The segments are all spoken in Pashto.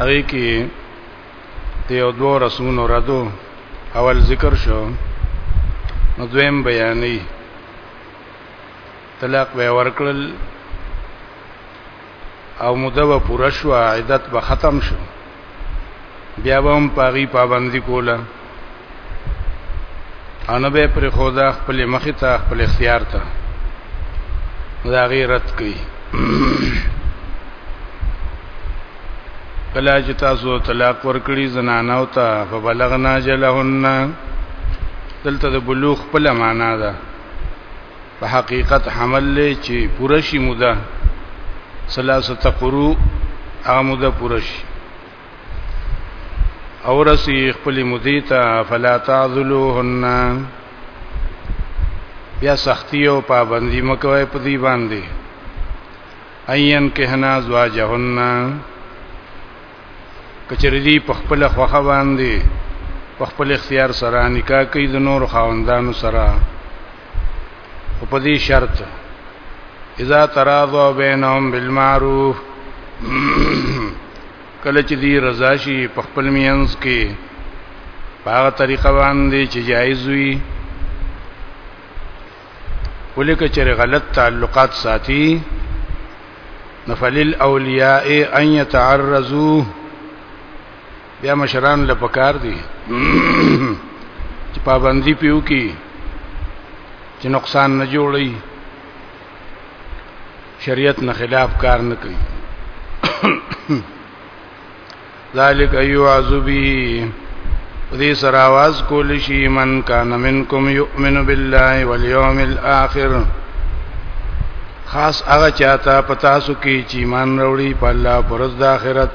هغه کې د یو دوه رسمونو ردو اول ذکر شو نو دویم بیانې طلاق به ورکړل او مده به پوره شو عدت به ختم شو بیا به هم پاغي پابندي کوله انو به پر خدا خپل مخ ته خپل اختیار ته دا غیرت کوي کله چې تاسو طلاق ورکړي زنانه او ته فبلغنا جلهن دلته د بلوغ په معنا ده په حقیقت حمل لې چې پوره شي موده ثلاثه تقرو هغه موده پوره شي او رسی خپل مودې ته فلا تعذلوهن بیا سختی او پابندی مکوې په دې باندې ايان کهنا زواجهن کچری دی په خپل خوخه باندې په خپل اختیار سره نکاح کوي د نور خاوندانو سره په دې شرط اذا تراضوا بينهم بالمعروف کله چې دی رضا شي په خپل مینس کې هغه طریقه باندې چې جایز وي ولیکه چې غلط تعلقات ساتي نفلل اولیاء ان يتعرضوا بیا مشران له پکار دي چې پابندي پیو کی چې نقصان نه جوړي شریعت نه خلاف کار نه کوي ذالک ایو عذبی دې سره आवाज کول شي من کان منکم یؤمن بالله والیوم الاخر خاص هغه چاته پتا سو کې چې ایمان وروړي په الله پرز د آخرت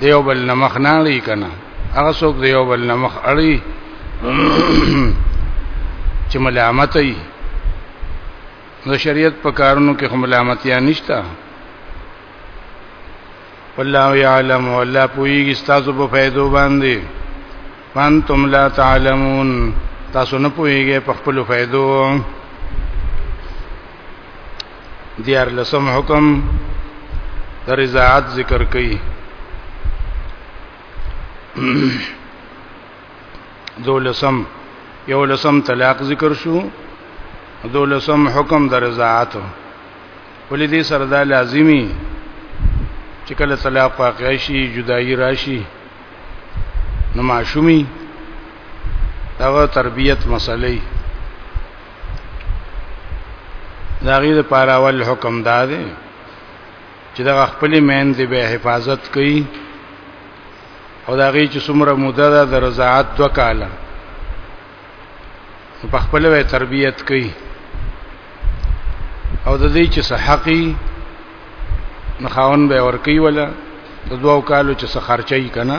دیو بل نمخ نه لري کنه هغه څوک دیو بل نمخ اړي چې ملامت وي نو شریعت په کارونو کې ملامتیا نشته والله يعلم والله پويږي تاسو په فائدو باندې وانتم لا تعلمون تاسو نه پويږئ په خپل فائدو دیار لسم حکم د رضاعت ذکر کړي دولسم یو لسم طلاق ذکر شو دولسم حکم د رضاعت ولې دې سره دا لازمی چې کله طلاق واقع شي جدائی راشي نو معشومی دغه تربیت مسلې دا غي د پاره ول حکم دا دی چې د خپل مین دی به حفاظت کوي او دا غي چې څومره موده ده د رضاعت دوه کاله په خپل وې تربيت کوي او د دې چې صحقي نخاون به ور کوي ولا د دوه کالو چې څه خرچي کنا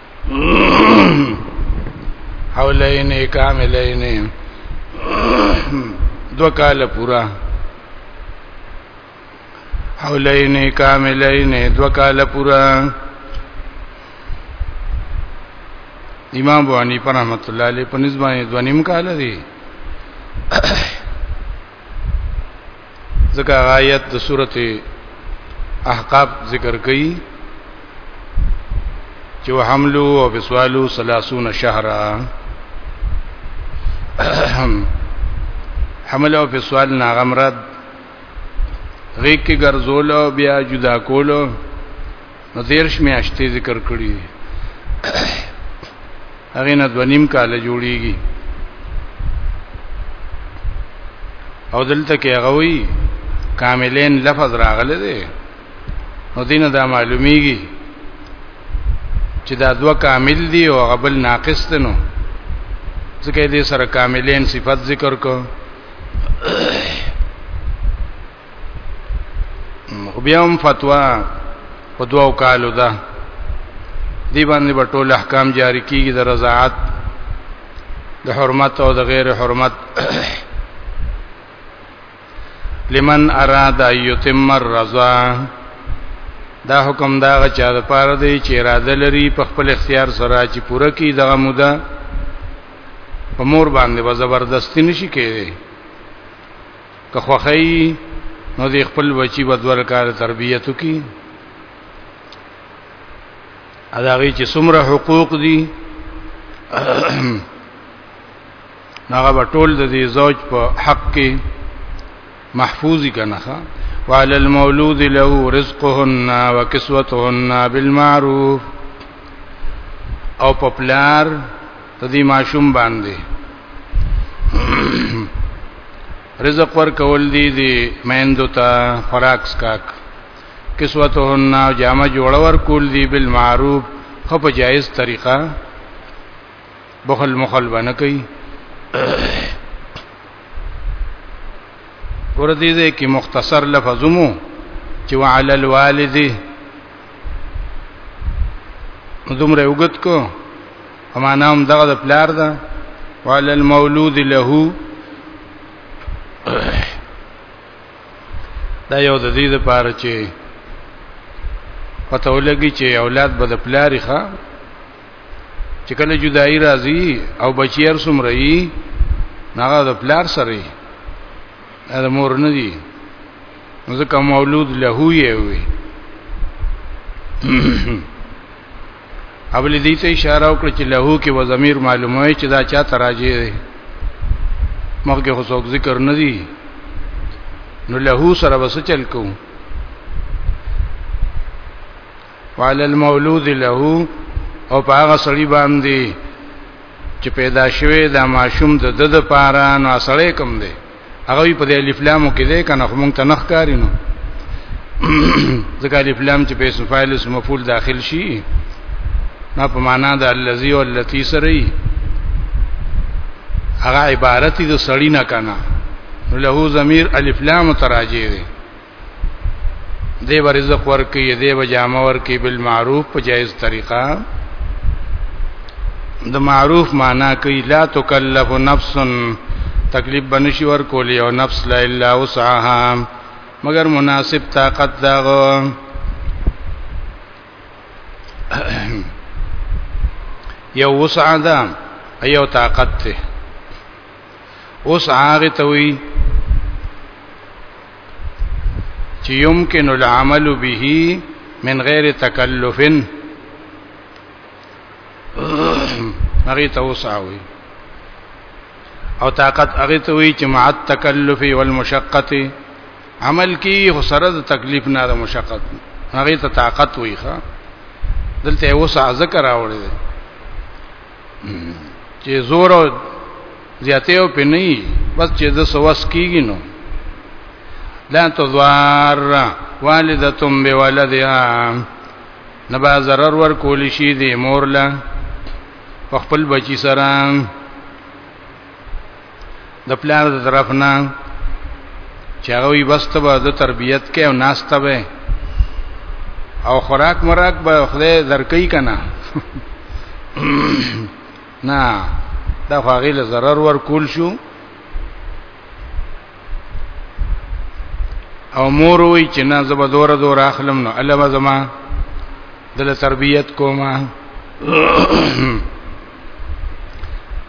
حولین کاملین دو کال پورا حولین کاملین دو کال پورا امام ابو حنیفه رحمۃ اللہ علیہ په نسبت دو نیم کال دی ځکه آیت د سورته احقاف ذکر کړي چې حملو او فسوالو 30 شهرا حمل او فسوال ناغمرد غیق کې ګرځول او بیا جدا کولو نو دیرش میاشتې ذکر کړی دی هغه نه دونیم کال جوړیږي او دلته کې هغه وی کاملین لفظ راغله دی نو دینه دا معلومیږي چې دا دوه کامل دي او هغه بل ناقص دي نو ځکه دې سره کاملین صفت ذکر کو بیا هم فتوا په دوو کالو ده دی باندې په ټول احکام جاری کیږي د رضاعت د حرمت او د غیر حرمت لمن اراد یتم الرضا دا حکم دا غچا د پاره دی چې اراده لري په خپل اختیار سره چې پوره کی دغه موده په مور باندې به زبردستی نشي کېږي که خوخی نو د خپل بچی بدول کار تربیت کی اداغي چې څومره حقوق دي هغه به ټول د دې زوج په حق کې محفوظ کنه وعلى المولود له رزقهن وكسوتهن بالمعروف او په پلار ته دې ماشوم باندې رزق ور کول دي دي میندو ته خوراک سکاک کسوتهن جامه جوړ ور کول دي بالمعروف خو په جایز طریقه بخل مخل باندې کوي ور دي دې کې مختصر لفظمو چې وعلى الوالد دومره وګت کو اما نام دغه د پلار ده وعلى المولود له دا یو د دې لپاره چې پته ولګي چې اولاد به د پلاری ښه چې کله جدائی راځي او بچیر سمره یي هغه د پلار سره یي د مور نه دي ځکه مولود له یې وي اول دې ته اشاره وکړه چې له کې و ضمیر معلومه وي چې دا چا تراجه دی مخکې خو څوک ذکر نه دی نو له سره وس چل کو وعلى المولود له او په هغه سړي باندې چې پیدا شوه دا ماشوم د د د پاره نو سړی کم دی هغه په دې الف لام کې ده کنه خو مونږ ته نخ کارینو ځکه الف لام چې په اسم فاعل اسم مفعول داخل شي نه په معنا د الذي او التي سره هغه عبارت د سړی نه کنه له ضمیر الف لام تراجه دی دی به رزق ورکی دی به جامه ورکی بالمعروف په جایز طریقه د معروف معنا کوي لا تکلف نفس تکلیف بنشي ور کولی او نفس لا الا وسعها مگر مناسب طاقت داغو یو وسع ده یو طاقت ته وسع هغه ته وی چې يمكن العمل به من غیر تکلف هغه ته وساوي او طاقت هغه ته وی چې مع التکلف والمشقه عمل کی خو سره د تکلیف نه د مشقت هغه ته طاقت وی ښا دلته وسع ذکر راوړی چې زور او زیاته او پنی بس چې د سوس کیږي نو لا تضار والدتم بولدها نبا zarar ور کول شي د مور له خپل بچی سره د پلار د طرف نه چې هغه وي بس ته به د تربیت کې او ناسته به او خوراک مراک به خدای درکې کنا نه دا هغه له zarar ور کول شو او مور وی چې نه زب دور دور اخلم نو الله زما دل تربیت کوما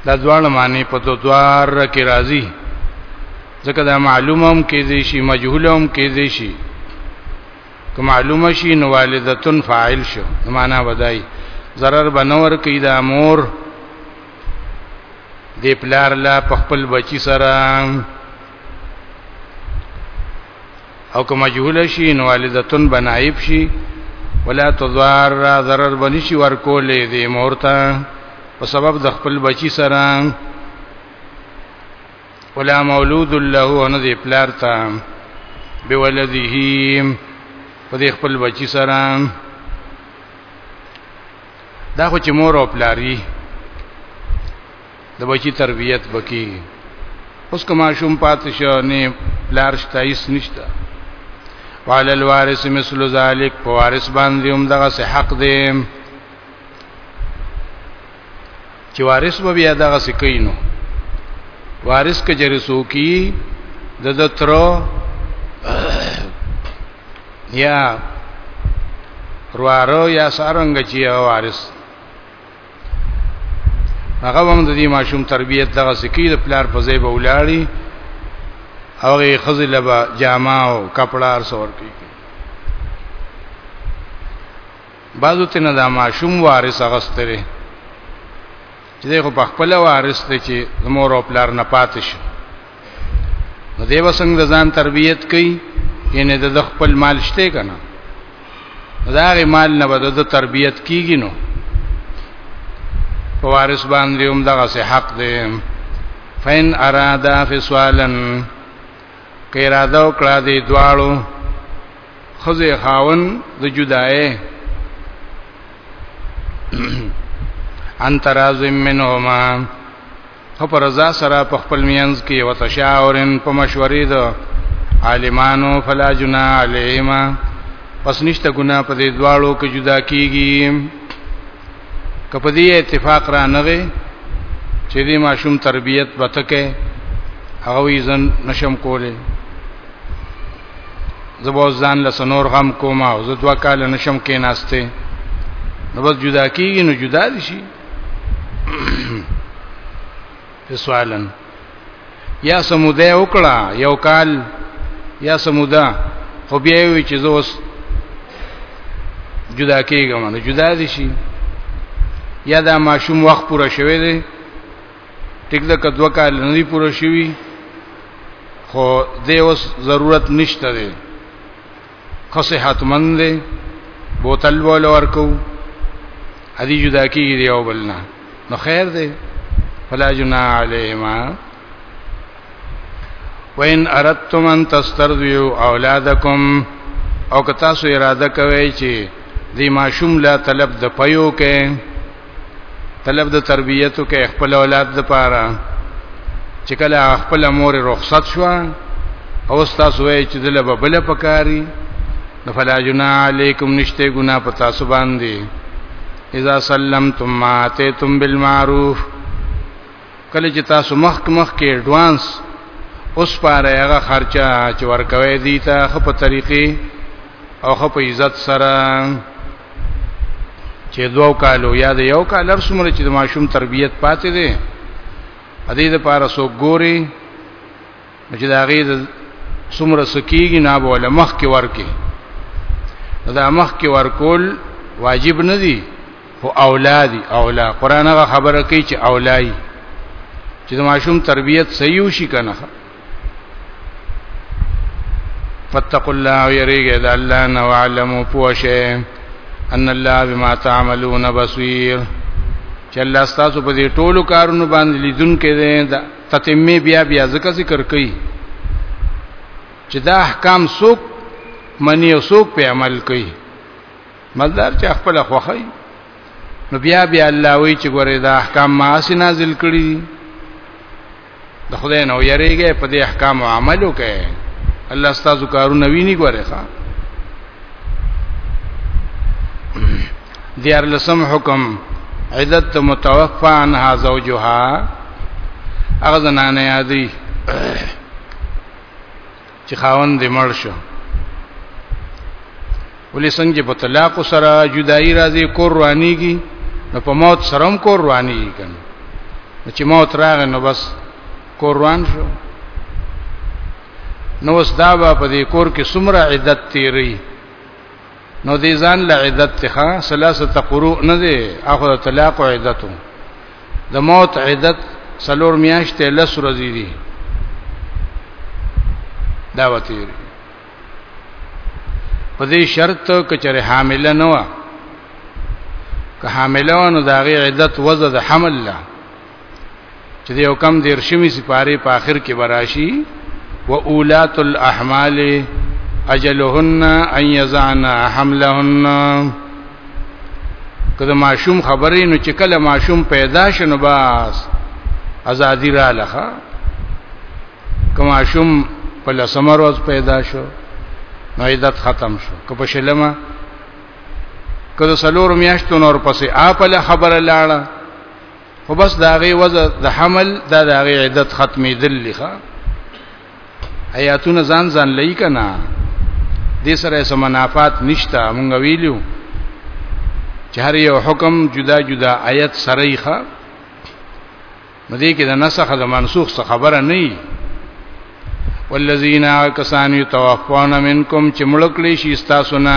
دا ځوان معنی په دوار کې راځي ځکه دا معلومه هم کې دي شي مجهوله هم کې دي شي که معلومه شي نو والدتن فاعل شو معنا بدای zarar بنور کې دا مور دی پلار لا په خپل بچی سره او که مجهول شي نو والدتون بنایب شي ولا تضار ضرر بنی شي ورکولې دې مورته په سبب د خپل بچی سره ولا مولود له ان دې پلار ته بولده په دې خپل بچی سره دا خو چې مور او پلاری د بچی تربیت بکی اوس کما شوم پات شو نه لار شته هیڅ نشته وعلى الوارث مثل ذلك په وارث باندې هم دغه سه حق دی چې وارث به بیا دغه سه کینو وارث کجری سوکی د دترو یا روارو یا سارنګ چې وارث هغه هم د دې ماشوم تربيت دغه سکی د پلار په ځای به ولاړی او هغه خزل به جامه او کپڑا سور کی بعضو تنه دا ماشوم وارث غستره چې خو په خپل وارث دی چې مور او پلار نه پاتې شي نو دیو څنګه ځان تربیت کوي یعنی د خپل مال شته کنه دا غي مال نه بده د تربیت کیږي نو په وارث باندې هم دغه سه حق دی فین ارادا فسوالن کیرا دا کړه دی دواړو خزه خاون د جدای انترازم منهما خو پر رضا سره په خپل مینځ کې وتشاورن په مشورې ده عالمانو فلا جنا علیهما پس نشته ګنا په دې دواړو کې جدا کیږي کپه دې اتفاق را نغې چې دې ماشوم تربیت بتکه هغه یې ځن نشم کولې زبو ځان له سنور غم کومه او زه دوا کال نشم کې ناشته نو بس جدا کیږي نو جدا دي شي سوالن یا سموده وکړه یو کال یا سموده خو بیا وی چې زوس جدا کېږم نو جدا دي شي یا دا ماشوم وخت پوره شوی دی ټیک ده کدو کال نه دی پوره شوی خو دې اوس ضرورت نشته دی خصحت مند دی بوتل بول ورکو ادي جدا کیږي دی او بلنا نو خیر دی فلا جنا علیهما وین اردتم ان تسترضیو اولادکم او که تاسو اراده کوئ چې دی ماشوم لا طلب د پيو کې طلب د تربیتو کې خپل اولاد لپاره چې کله خپل مور رخصت شو او تاسو وایي چې دله به بل پکاري نو فلا جنا علیکم نشته ګنا پتا سو باندې اذا سلمتم ما اتیتم بالمعروف کله چې تاسو مخ مخ کې اډوانس اوس پاره هغه خرچه چې ورکوي دي ته خپ طریقې او خپ عزت سره چې دوو کالو یا د یو کال رسمره چې د ماشوم تربیت پاتې دي ا دې لپاره سو ګوري چې دا غي د څومره سکیږي نه بوله مخ کې ورکه دا مخ کې ورکول واجب نه دي خو اولادي اولا قران هغه خبره کوي چې اولای چې د ماشوم تربيت صحیح وشي کنه فتق الله ويريګه د الله نه علمو پوشه ان الله بما تعملون بصير چې الله تاسو په دې ټولو کارونو باندې لیدونکې ده تتمه بیا بیا ذکر ذکر کوي چې دا احکام څوک منی او څوک په عمل کوي مزدار چې خپل خوخی نو بیا بیا الله وی چې ګوره دا احکام ما اسی نازل کړی د خدای نو یریږي په دې احکام او عمل وکړي الله ستاسو کارونه ویني ګوره ښا دیار لسم حکم عدت متوفا عنها زوجها هغه زنانه یادی چې خاوند دې مړ شو ولې څنګه په طلاق سره جدائی راځي کور روانيږي نو په موت سره هم کور روانيږي کنه چې موت راغی نو بس کور روان شو نو وس دا به په دې کور کې سمره عدت تیری نو دې ځان له عدت څخه ثلاثه قروء نه دی اخو طلاق او عدت د موت عدت سلور میاشتې لس ورځې دي دا وتیر په دې شرط کچره حامل نه و که حامل و نو دا غي عدت وزد حمل له چې یو کم دیر شمی سپاره په آخر کې براشي و اولات الاحمال اجلهن ان یزعن حملهن کله ماشوم خبرې نو چې کله ماشوم پیدا شنو باس ازادي را لخه کما شوم په لسمه ورځ پیدا شو نو عیدت ختم شو که په شلمه که د سلور میاشتو نور پسې آپله خبره لاړه خو بس دا غي وزه د حمل دا د غي عدت ختمې دل لخوا آیاتونه ځان ځان لای کنا دې سره سم منافات نشتا مونږ ویلو چې هر یو حکم جدا جدا آیت سره یې ښه مدې کې د نسخ د منسوخ څخه خبره نه وي والذین کسان یتوفون منکم چې ملک لشي تاسو نه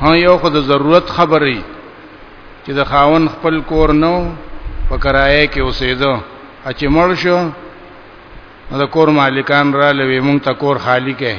ها یو خو د ضرورت خبرې چې د خاون خپل کور نو په کرایه کې اوسېدو چې مړ شو نو د کور مالکان را لوي مونږ ته کور خالی کړي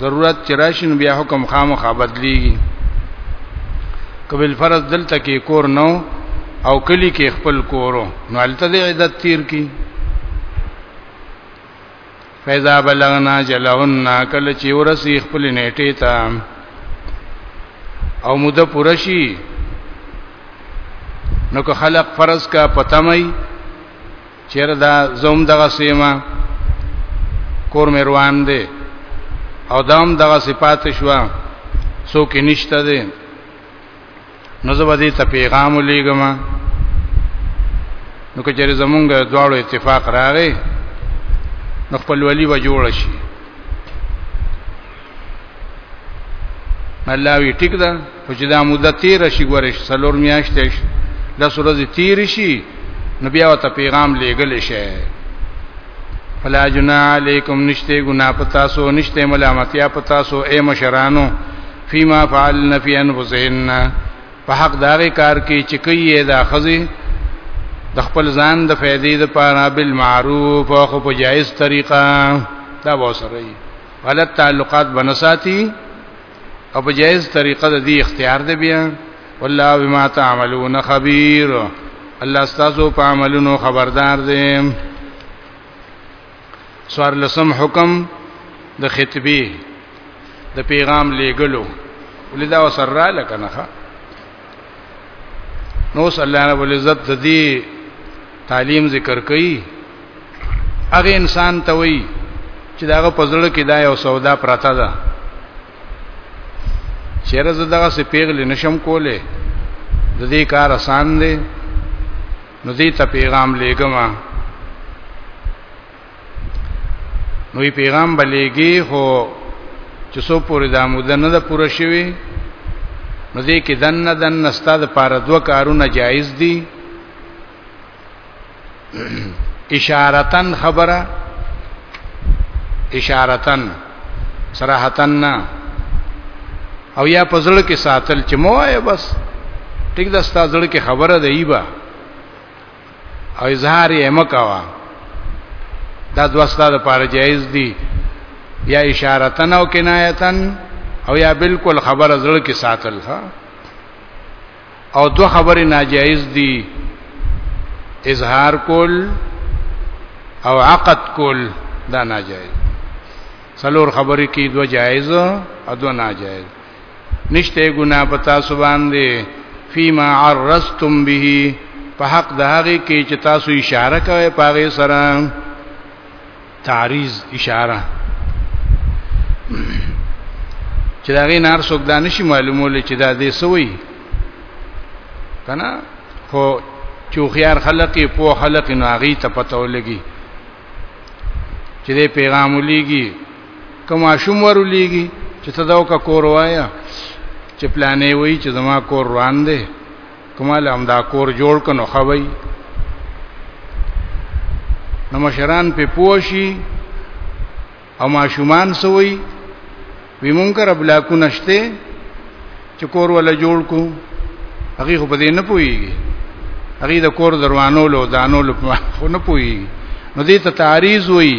ضرورت چې راشي نو بیا حکم خامخا بدلیږي قبل فرض دلته کې کور نو او کلی کې خپل کورو نو الته د عدت تیر کی فیضا بلغنا جلهن کله چې ورسی خپل نیټه ته او مده پرشی نو که خلق فرض کا پتمای چیر دا زوم دغه سیما کور مې روان دی او دام دغه صفات شو سو کې نشته دی نو زه به دې ته پیغام ولېګم نو که چېرې زمونږ دواړو اتفاق راغی نو خپل ولی و جوړ شي الله وی ټیک ده خو چې دا مدت تیر شي ګورش سلور میاشتې شي د سورز تیر شي نو بیا ته پیغام لېګل شي فلا جنا علیکم نشته ګنا پتا سو نشته ملامتیا پتا سو اے مشرانو فیما فعلن فی انفسهن په حق داغه کار کې چې کوي دا خزي د خپل ځان د فائدې لپاره بالمعروف او په جایز طریقه دا وسره غلط تعلقات بنساتی او په جایز طریقه د دې اختیار دی بیا والله بما تعملون خبير الله ستاسو په عملونو خبردار دی سوار لسم حکم د خطبه د پیغام لیګلو ولدا وسره لکنه نو صلی الله علیه وسلم د دې تعلیم ذکر کړي هغه انسان ته وایي چې داغه پزړه کې دا یو سودا پراته ده چیرې زه دغه سي پیغلې نشم کوله د دې کار آسان دی نو دې ته پیغام لېګم نو پیغام بلېږي خو چې څو پورې دا موده نه ده پوره شوې نو دې کې دن نه دن نستا د پاره دوه کارونه جایز دي اشارتن خبره اشارتن صراحتن نه او یا پزړه کې ساتل چې موایه بس ټیک دا ستاسو کې خبره دی با او اظهار یې مکوا دا دوستا د پاره جایز دي یا اشارتن او کنایتن او یا بالکل خبر زړه کې ساتل ها او دو خبرې ناجایز دي اظهار کول او عقد کول دا ناجایز څلور خبرې کې دو جایز او دو ناجایز نشته ګنا پتا سو باندې فيما عرستم به په حق د هغه کې چې تاسو اشاره کوي پاره سره تعریض اشاره چې دا غي نار څوک دا نشي معلومول چې دا دې سوی کنه خو چوخيار خلق په خلق نو هغه ته پته ولګي چې دې پیغام ولېږي کما شوم ورولېږي چې ته دا وکا کور وایا چې پلانې وای چې زما کور روان دی کما له همدا کور جوړ کنو خوي نو مشران په پوښي او ماشومان سوي وی مونږ را بلاکو نشته چې کور ولا جوړ کو هغه خو په دې نه پويږي هغه د کور دروانو لو دانو لو خو نه پويږي نو دې ته تعریض وایي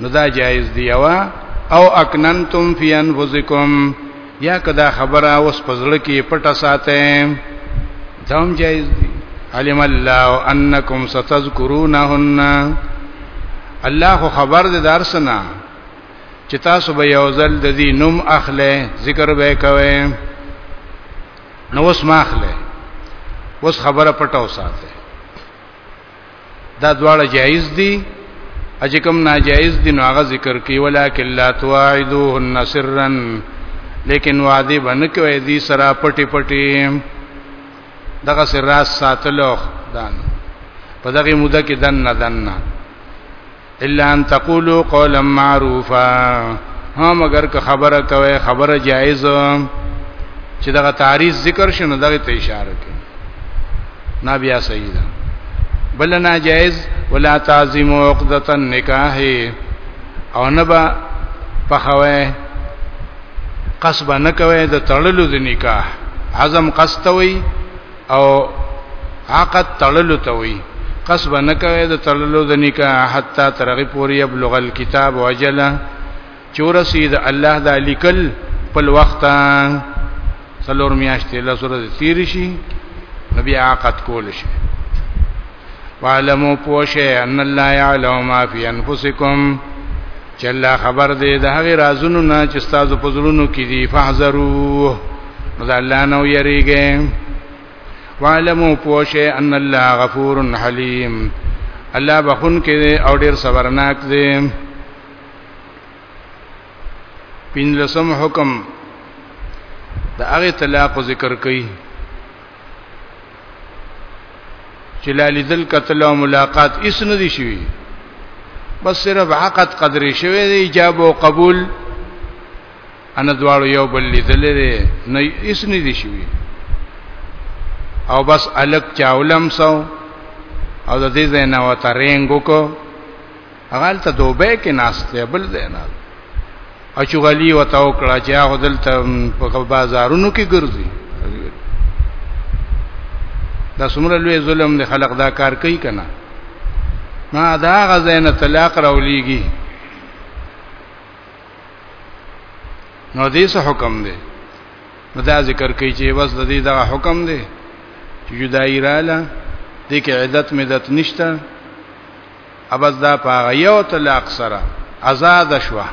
نو دا جایز دی وا او اکننتم فی انفسکم یا کدا خبره اوس پزړه کې پټه ساته دام جایز دی علم الله انکم ستذکرونهن الله خو خبر دې درسنا چې تاسو به یو ځل د دې نوم اخله ذکر به کوئ نو اوس ماخله اوس خبره پټه وساته دا دواړه جایز دي چې کوم ناجایز دي نو هغه ذکر کوي ولکن لا تواعدوهن سرا لیکن وعده باندې کوي دي سره پټي پټي دغه سر راس ساتلو دان په دغه موده کې دن نه دن نه الا ان تقولوا قولا معروفا ها مگر که خبره کوي خبره جایز چې دغه تعریض ذکر شنو دغه ته اشاره کوي نه بیا صحیح ده بل نه جایز ولا تعظیم عقدۃ النکاح او نه با پخوي قصب نه کوي د تړلو د نکاح عزم قصد وي او عقد تړلو ته وي قصب نه کوي د تړلو د نکاح حتی ترغه پوری ابلغ الكتاب وجلا چورسی د الله د لیکل په وخت څلور میاشتې لسره تیر شي نبی عقد کول شي وعلمو پوشه ان الله يعلم ما في انفسكم چې الله خبر دی د هغه رازونو نه چې تاسو په زړونو کې دي فاحذروا مزه الله نو یریږي وعلمو پوشه ان الله غفور حلیم الله بخون کې او ډیر صبرناک دی پینځم حکم د هغه طلاق ذکر کړي چې لالیدل قتل او ملاقات اس نه دي شوی بس صرف عقد قدرې شوی دی ایجاب او قبول ان دواړو یو بل لیدل دي نه اس نه دي شوی او بس الک چاولم سو او د دې زنه وته رنګ وکړو هغه هلته دوبه کې ناست دی بل ځای نه او چغلی وته وکړه چې هغه دلته په بازارونو کې ګرځي دا څومره لوی ظلم دی خلق دا کار کوي کنه ما دا غزین طلاق راولېږي نو دې څه حکم دی نو دا ذکر کوي چې بس د دې دا حکم دی چې جدای رااله دې کې عدت مدت نشته ابس دا پاغه یو طلاق سره آزاد شوه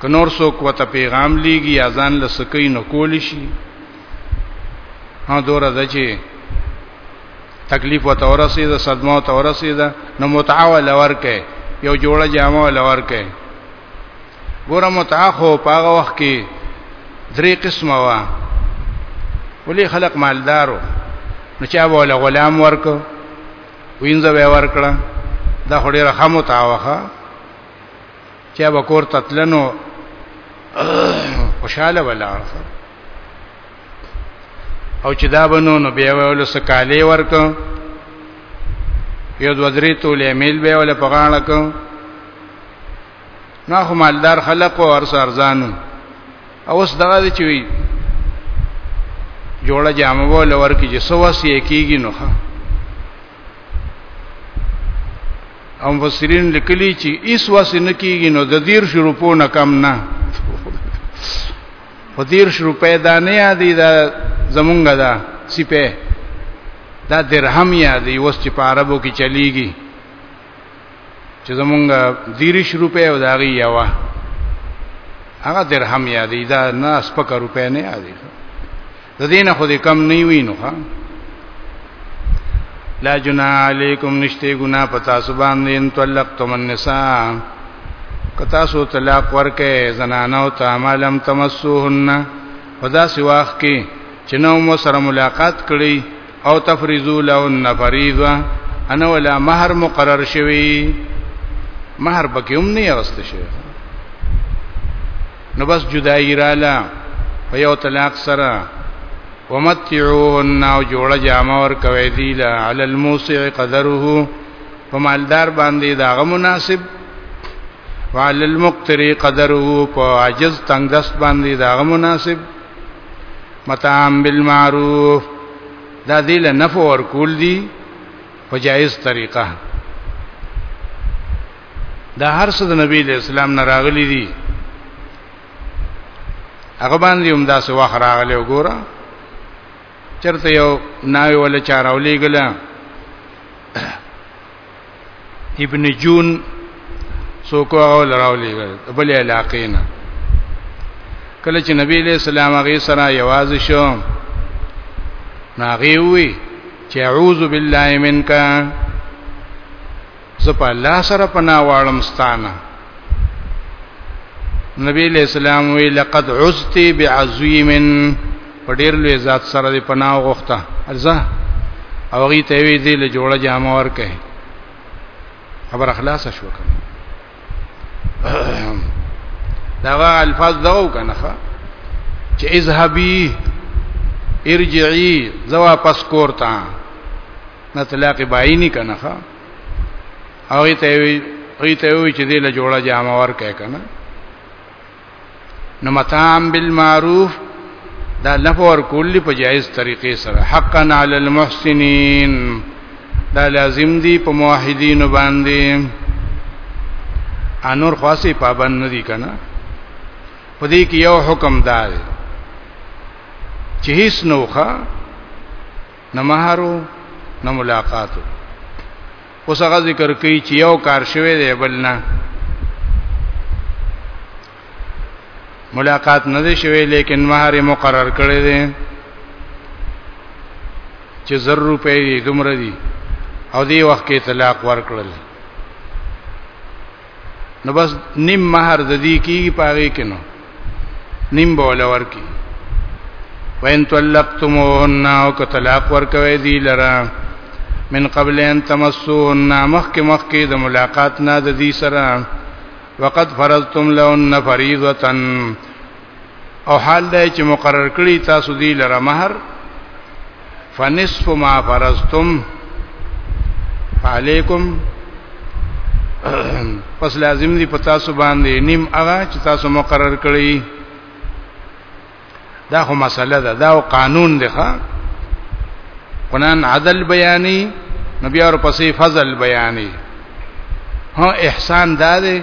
کنور سو کو ته پیغام لیږي اذان لسکې نو کول شي ها دور دچې تکلیف و تورسې ده صدمه و تورسې ده نو متعاول ورکه یو جوړه جامه ولور کئ ګوره متعه خو په هغه وخت کې درې قسمه وا ولې خلق مالدارو نو چا به ولا غلام ورکو وینځه به ورکړه دا خو ډیره خمو تاوخه چا به کور تتلنو خوشاله ولاړ او چې دا بنو نو بیا ول سکاله ورک یو د وزري تولې میل به ول په غاړه کو نو خو مالدار خلق او ارس ارزانو اوس دغه دی چې وی جوړه جامه ول ورکی چې سوس یې کیږي نو ښه او مفسرین لیکلی چې ایس واس نه کیږي نو د دیر شروع په نه کم نه خو دیر شو روپې دا نه یادې دا زمونږ دا سپه دا درهم یادې اوس چې په عربو کې چلیږي چې زمونږ دیر شو روپې او دا غي یوا هغه درهم یادې دا نه سپکه روپې نه یادې د دین خو دې کم نه وینو ها لا جنا علیکم نشته ګنا پتا سبحان دې ان طلقتم النساء کتا سو طلاق ورکه زنانو ته عملم تمسوهن پدا سی واخ کې چې نو مو سره ملاقات کړي او تفریزو لهن فریضه انا ولا مہر مقرر شوی مہر پکې هم نه یغست شوی نو بس جدائی رااله په یو طلاق سره ومتعوهن او جوړه جامه ور کوي دی لا علی الموسع قدره په مالدار باندې داغه مناسب وعلى المقتري قدره په عجز تنگ دست باندې داغه مناسب متام بالمعروف دا دل نفع ور کول دي په جایز طریقه دا هر څه د نبی له اسلام نه راغلي دي هغه باندې هم دا څه واخ راغلی وګوره چرته یو ناوی ولا چاراولې ګله ابن جون سوکو او لراولی بل علاقې نه کله چې نبی له سلام هغه سره یوازې شو ناغي وی چې اعوذ بالله منک زپا الله سره پناه واړم ستانه نبی علیہ السلام وی لقد عزتی بعظیم په ډیر لوی ذات سره دی پناه غوښته ارزه او غي ته وی دی له جوړه جامه ورکه خبر اخلاص شو کنه داغه الفاظ دغه کنه چې اذهبي ارجعي زو واپس کورتا نه طلاق باینی کنه او ته وی ته وی چې دی له جوړه جامه ورکه کنه نو متام بالمعروف دا لفور کلی په جایز طریقې سره حقا علی المحسنین دا لازم دی په موحدین باندې انور خاصه پابند ندی کنه په دې کې یو حکم دار چې هیڅ نوخه نه مہارو نه ملاقاتو اوس هغه ذکر کوي چې یو کار شوی دی بل نه ملاقات نه دی شوی لیکن مہر مقرر کړی دی چې زر روپۍ دي دومره دي او دی وخت کې طلاق ورکړل نو بس نیم مہر د دې کیږي پاره کې نو نیم بوله ورکی وین طلقتموهن او که طلاق ورکوي دي لرا من قبل ان تمسوهن مخک مخک د ملاقات نه د دې سره وقد فرضتم لهن فريضه او حال دا چې مقرر کړی تاسو دی لره مہر فنصف ما فرضتم علیکم پس لازم دی پتا سو باندې نیم هغه چې تاسو مقرر کړی دا خو مسله ده دا قانون دی ښا قرآن عدل بیانی نبی اور پسې فضل بیانی ها احسان دا دی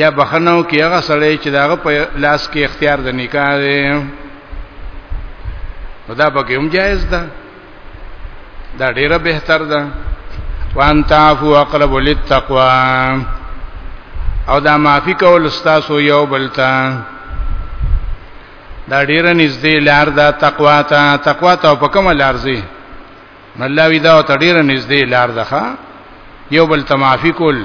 یا بخنو کې هغه سړی چې داغه په لاس کې اختیار د نکاح دی نو دا پکې هم جایز ده دا ډیره بهتر ده وان تعفو اقرب للتقوا او دا معافي کول استاسو یو بلتا دا ډیره نږدې لار ده تقوا ته تقوا ته په کومه لار ځي الله وی دا ته ډیره نږدې لار ده یو بل تمافي کول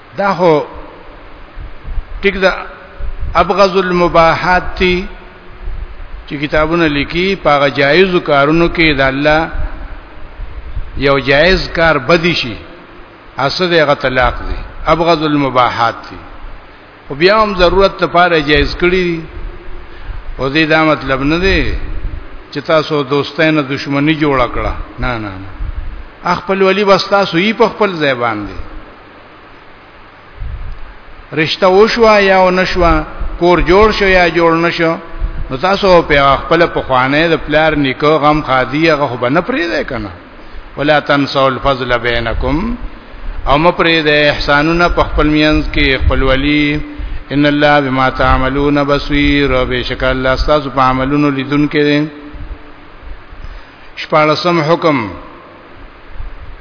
دا هو ټیک دا ابغض المباحات تی چې کتابونه لیکي پاغه جایز کارونو کې د الله یو جایز کار بدی شي اسد هغه طلاق دی ابغض المباحات دی او بیا هم ضرورت لپاره جایز کړی او دې دا مطلب نه دی چې تاسو دوستانه دښمنی جوړ کړه نه نه نه خپل ولی بس تاسو یې په خپل ځای باندې رشتہ وشوا یا ونشوا کور جوړ شو یا جوړ نشو نو تاسو په خپل په خوانه د پلار نیکو غم خادي هغه بنه پرې ده کنه ولا تنسوا الفضل بینکم او مپرې ده احسانونه په خپل مینز کې خپل ولی ان الله بما تعملون بصير بشک الله تاسو په عملونو لیدونکې دي شپږم حکم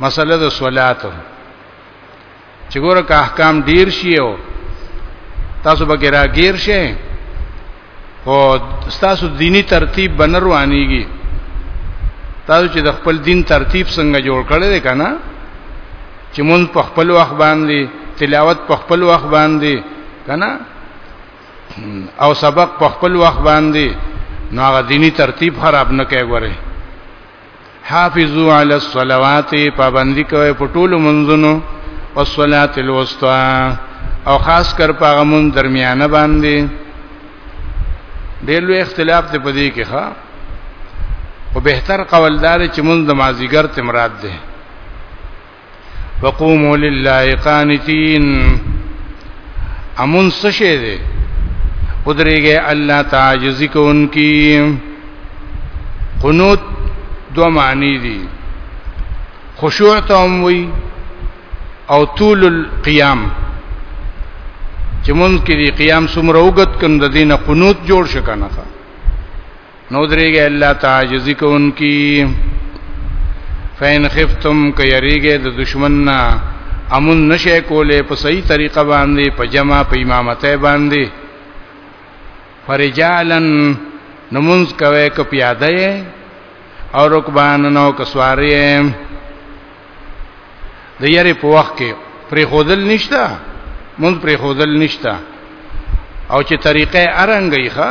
مسله د صلات چې ګوره که احکام ډیر شي او تاسو به ګرا غیر شئ او تاسو دینی ترتیب بنروانیږي تاسو چې د خپل دین ترتیب څنګه جوړ کړی دی کنه چې مون په خپل وخت باندې تلاوت په خپل وخت باندې کنه او سبق په خپل وخت باندې نو هغه دینی ترتیب خراب نه کوي ګوره حافظو علی الصلوات پابندی کوي په ټولو منځونو او صلات الوسطا او خاص کر پاغه مون درمیانه باندې ډېر لوی اختلاف ته پدې کې ښا او بهتر قوالدار چې مون د مازیګر تمراد ده وقوموا لله قانتين امون سشه دي ودريږي الله تعجزي کوونکی قنوت دو معنی دي خشوع تم وي او طول القيام چې مونږ کې دي قيام سمره وګت کند دینه قنوت جوړ شکنه نو درېږي الله تعجزي کوونکی فین خفتم ک یریږي د دشمن نه امن نشه کولې په صحیح طریقه باندې په جمع په امامته باندې فرجالن نمونز کوي ک پیاده او رکبان نو ک سواری د یری په وخت کې پرې خودل نشتا مونږ پرې خودل نشتا او چې طریقې ارنګي ښا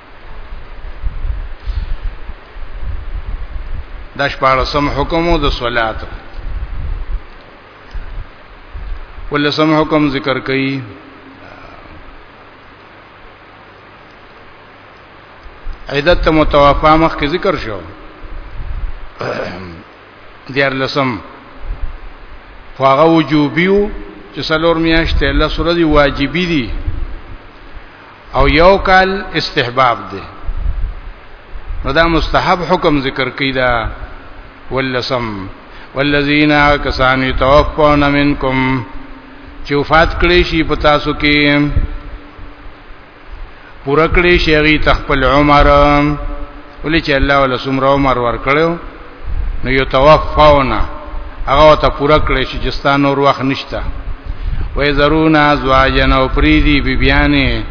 د شپارسم حکم او د صلات ولسم حکم ذکر کئ عیدت متوفا مخ کې ذکر شو دیار لسم خواغه وجوبیو چې سلور میاشتې الله سره دی واجبې دي او یو کال استحباب دی نو دا مستحب حکم ذکر کړي دا ولسم والذین کسان یتوفون منکم چې وفات کړي شي په تاسو کې پوره کړي شي غي تخپل عمر ولې چې الله ولا سمره عمر ور کړو نو یو توفاونا هغه ته پوره کړی شي چې ستاسو نور وخت نشته وې زرونا زواجن او پریدي بیبیانه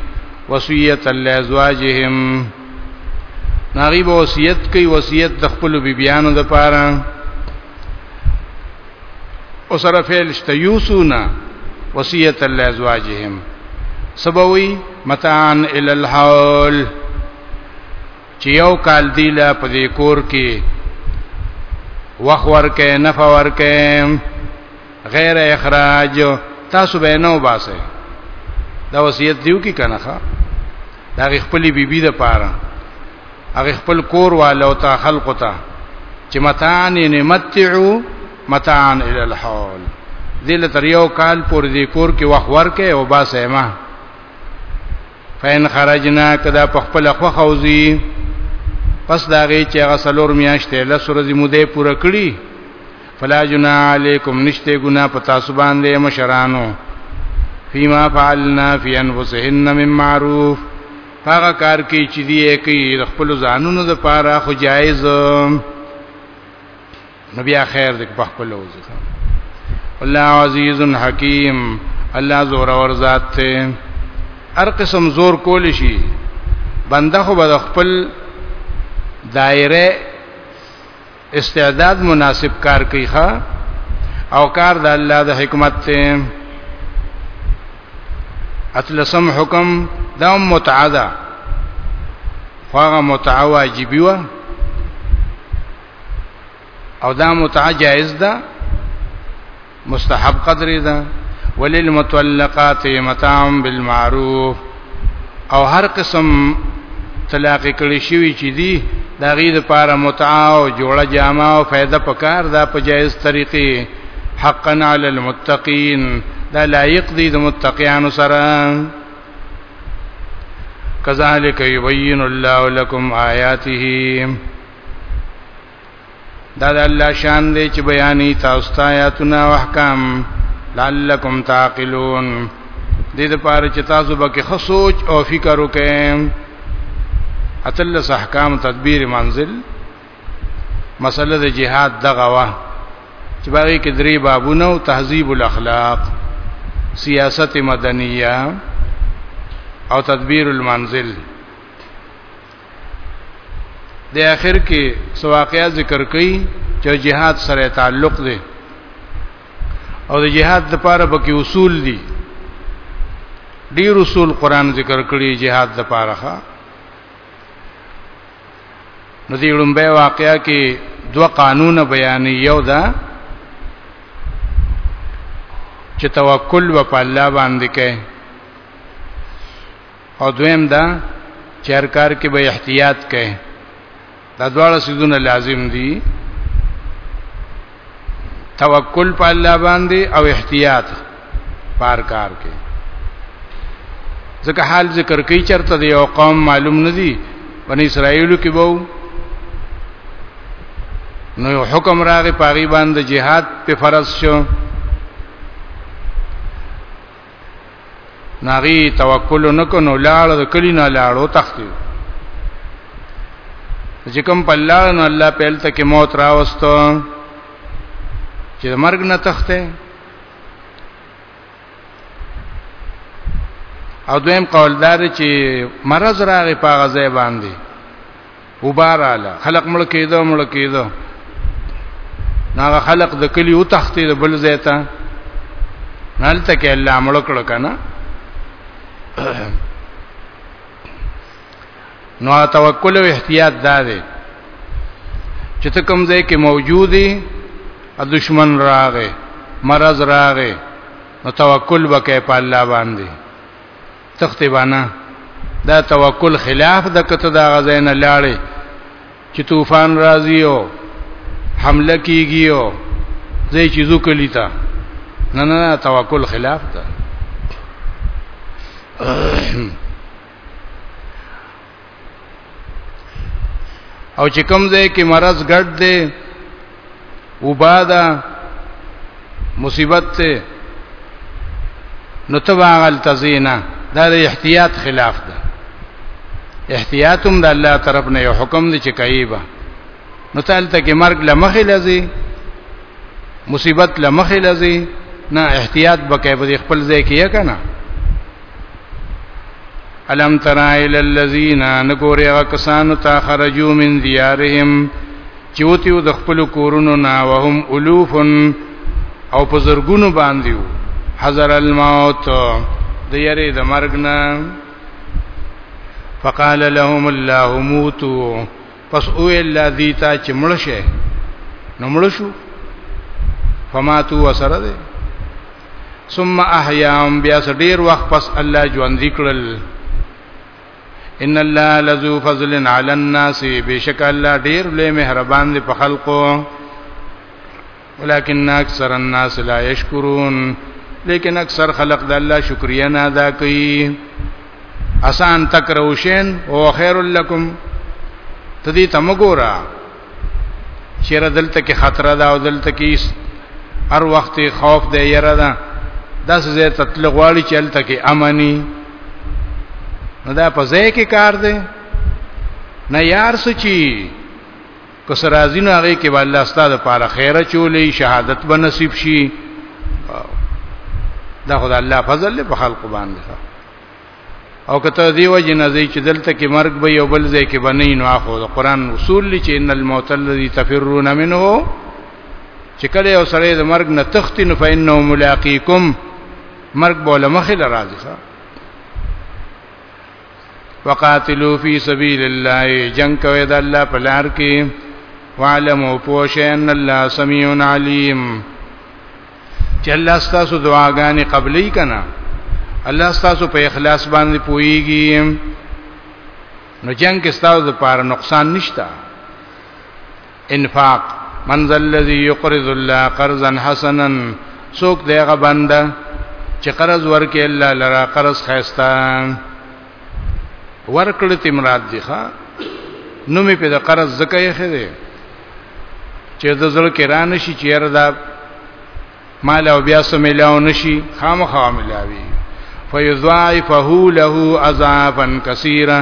وصیت الله زواجهم ناغي به وصیت کوي وصیت د خپل بیبیانو د پاره او سره فعل شته یوسونا وصیت الله زواجهم سبوی متان ال الحول چې یو کال دی لا په دې کور کې وخت ورکه نفع ورکه غیر اخراج تاسو به نه وباسه دا وصیت دیو کی کنه ښا دا خپل بیبي د پاره هغه خپل کور والو ته خلق ته چې متان نمتعو متان ال الحول دل تر یو کال پور دې کور کې وخت ورکه او باسه ما فین خرجنا کدا په خپل خوخه وزي پس دا غي چې هغه سلور میاشتې لس ورځې مودې پوره کړي فلا جنا علیکم نشته ګنا پتا سبحان دې مشرانو فيما فعلنا في انفسهن من معروف هغه کار کې چې دی کې خپل ځانونو د پاره خو جایز نو بیا خیر دې په خپل وځي الله عزیز حکیم الله زور اور ذات ته هر قسم زور کول شي بنده خو به خپل دایره استعداد مناسب کار کوي ښا او کار د الله د حکمت ته اتلسم حکم دا متعدا خو هغه متعوا واجبي و او دا متعه جائز ده مستحب قدر ده وللمطلقات متاع بالمعروف او هر قسم طلاق کړي شوی چې دی دا غي د پاره متعه او جوړه جامه او فائدہ پکار دا په جائز طریقې حقا علی المتقین دا لایق دی د متقیانو سره کذالک یبین الله لكم آیاته دا د الله شان دی چې بیانې تاسو ته آیاتونه او احکام لعلکم تعقلون دې لپاره چې تاسو به کې خصوص او فکر وکئ اتلس احکام تدبیر منزل مسله د جهاد دغه وا چې باغې کې درې بابونه او تهذیب الاخلاق سیاست مدنیه او تدبیر المنزل د اخر کې سواقیا ذکر کړي چې جهاد سره تعلق دی او د جهاد لپاره به کې اصول دي ډیر اصول قران ذکر کړي جهاد لپاره ښا نو دې لومبه واقعیا کې دوه قانون بیان یو دا چې توکل و په الله باندې کې او دویم دا چې هر کار کې به احتیاط کړئ دا دواړه سيزونه لازم دي توکل په الله باندې او احتیاط پار کار کې ځکه حال ذکر کوي چرته دی او قوم معلوم ندي بنی اسرائیل کې وو نو یو حکم راغی پاغي باندې jihad په فرض شو ناغي توکل نکنو لاړ د کلی نه لاړو تختی چې کوم په لاړ نو الله په الته کې موت راوستو چې مرګ نه تخته او دویم قول دار چې مرض راغی په غزه باندې وباراله خلق مړ کېده مړ کېده ناغه خلق د کلی او تختې د بل زیتا نالته کې الله مړ کړ کنه نو توکل او احتیاط دا دی چې ته کوم ځای کې موجودي ا دشمن راغې مرض راغې نو توکل وکې په الله باندې تختی بانا دا توکل خلاف د کته دا غزین لاړې چې طوفان راځي او حمله کیږي او زې چې زو کلی تا نه نه توکل خلاف ده او چې کوم ځای کې مرض ګډ دی وبادا مصیبت ته نو تبع التزینا دا د احتیاط خلاف ده احتیاط هم د الله طرف نه یو حکم دی چې کایبه نو تلته کې مرګ لمخې لذي مصیبت لمخې لذي نه احتیاط بکې په خپل ځای کې یا کنه الم ترى الى الذين نګوري هغه کسانو ته خرجو من ديارهم چوتیو د خپل کورونو نا وهم الوفن او په زرګونو باندې حذر الموت د یری د مرګ نه فقال لهم الله موتوا پس او الا دیتا چې مړ شي نو مړ شو فماتو وسره ده ثم احیام بیا ډیر وخت پس الله ژوند ذکرل ان الله لذو فضل علی الناس بشک الله ډیر لوی مهربان دی په خلقو ولكن اکثر الناس لا يشكرون لیکن اکثر خلق د الله شکریا نه ادا کوي اسان تکرو شین او خیر لکم تدی تمګورا چیر دلته کې خطر ده او دلته کې هر وخت خوف دی یره ده داس زه تطلق والی چلته کې امني نو دا په ځای کې کار دی نه یار سچي که څه راځي نو هغه کې به الله ستاسو لپاره خیر چولې شهادت به نصیب شي دا خدای الله فضل له خلق باندې او کته دی وجه نه زی چې دلته کې مرګ به یو بل ځای کې بنې نو اخو د قران اصول لچې ان الموت الذي تفرون منه چې کله یو سړی د مرګ نه تختی نو فإنه ملاقيكم مرګ بوله مخې لراځي وقاتلو فی سبیل الله جنگ کوي د الله په لار کې وعلمو پوشن الله سمیع علیم چې الله ستاسو دعاګانې قبلې کنا الله ستاسو په اخلاص باندې پويږي نو جنگ کې ستاسو لپاره نقصان نشته انفاق من ذا الذي يقرض الله قرضا حسنا سوک دیغه بنده چې قرض ورکې الله لرا قرض خيستا ورکړ تی مراد دی ښا نو می په د قرض زکه یې خېده چې د زړه کې را نشي چې یاره دا مال او بیا سم ملاو نشي خامخا ملاوي فیضاعفه له عذابا کثیرا